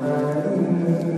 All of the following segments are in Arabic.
قال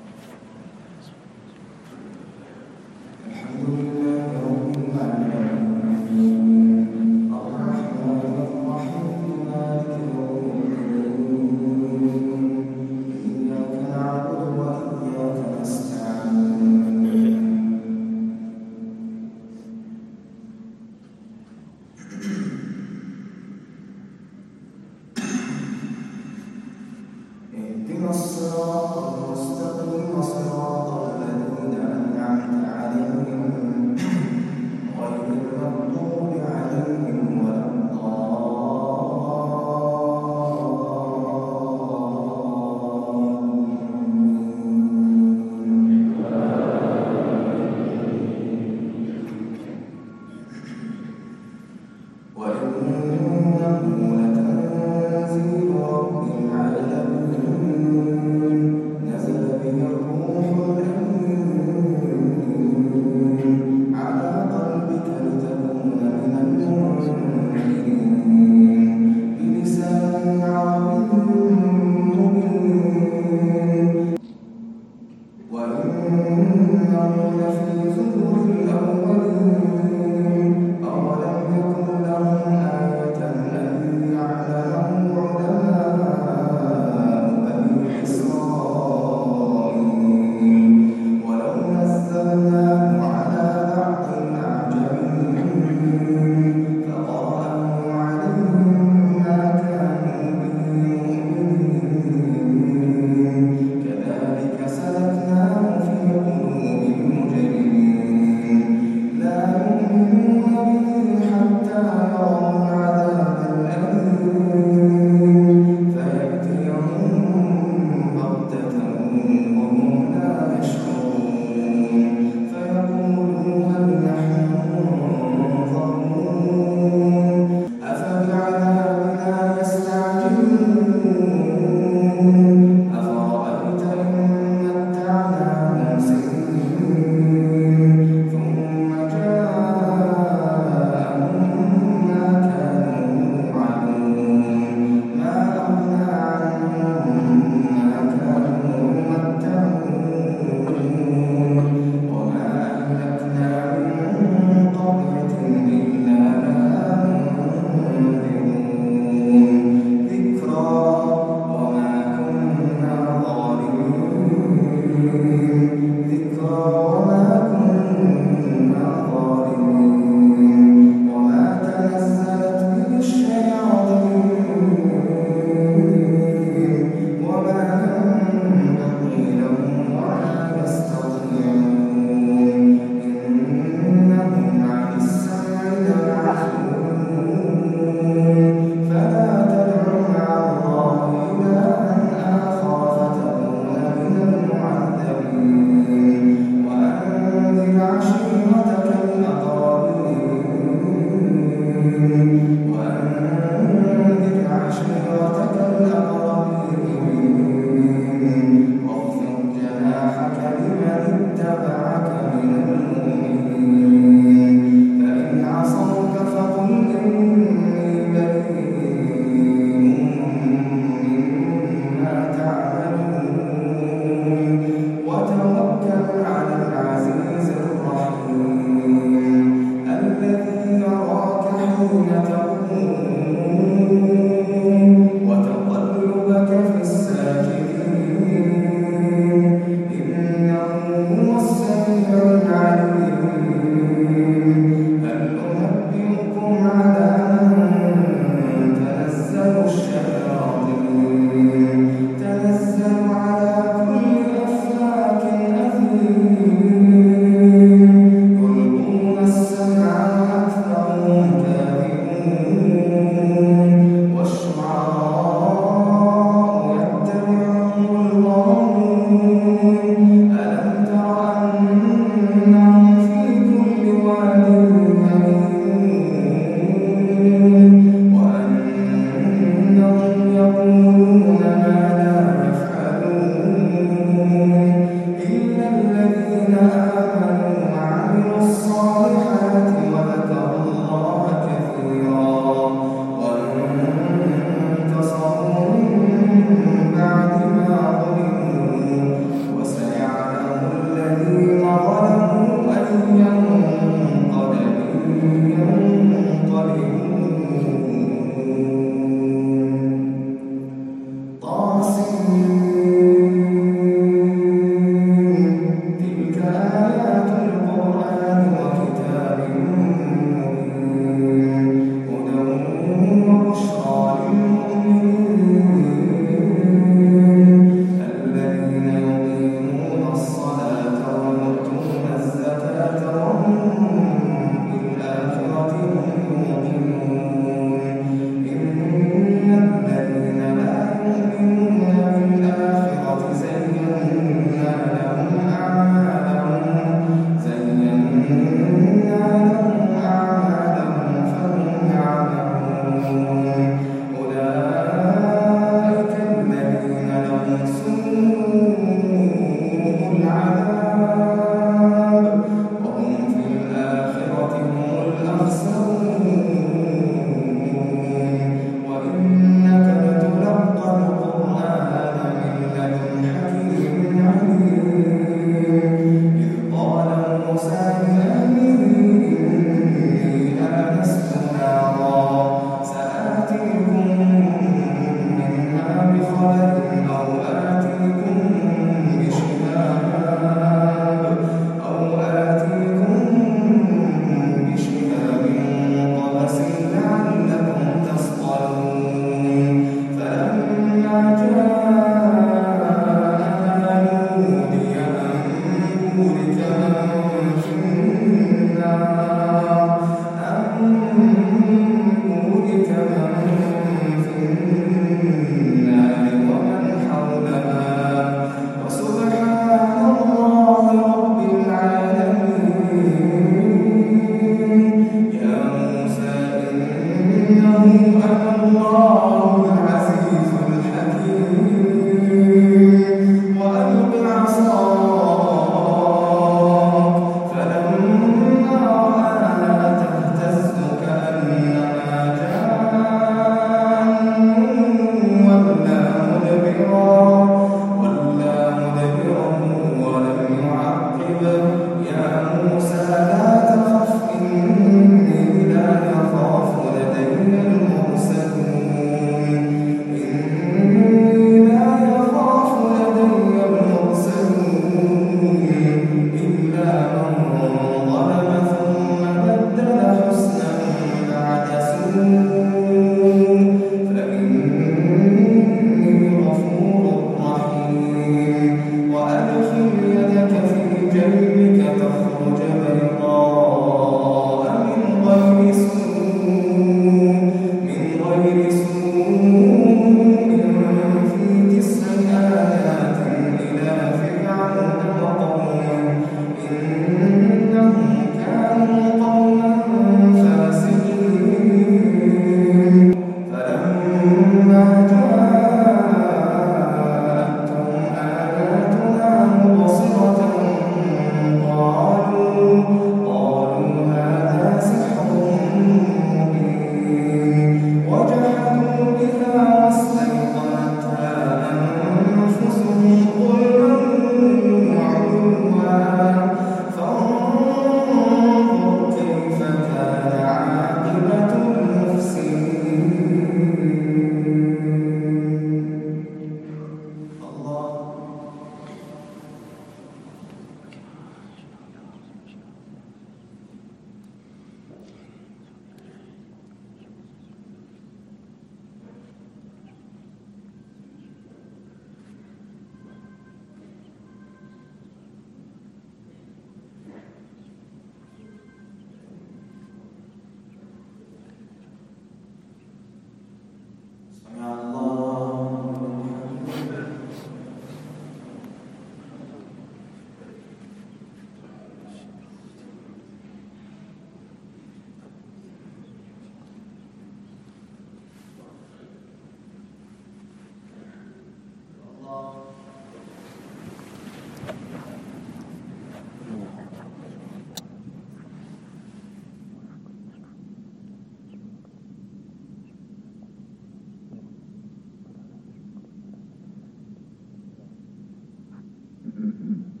Mm-hmm.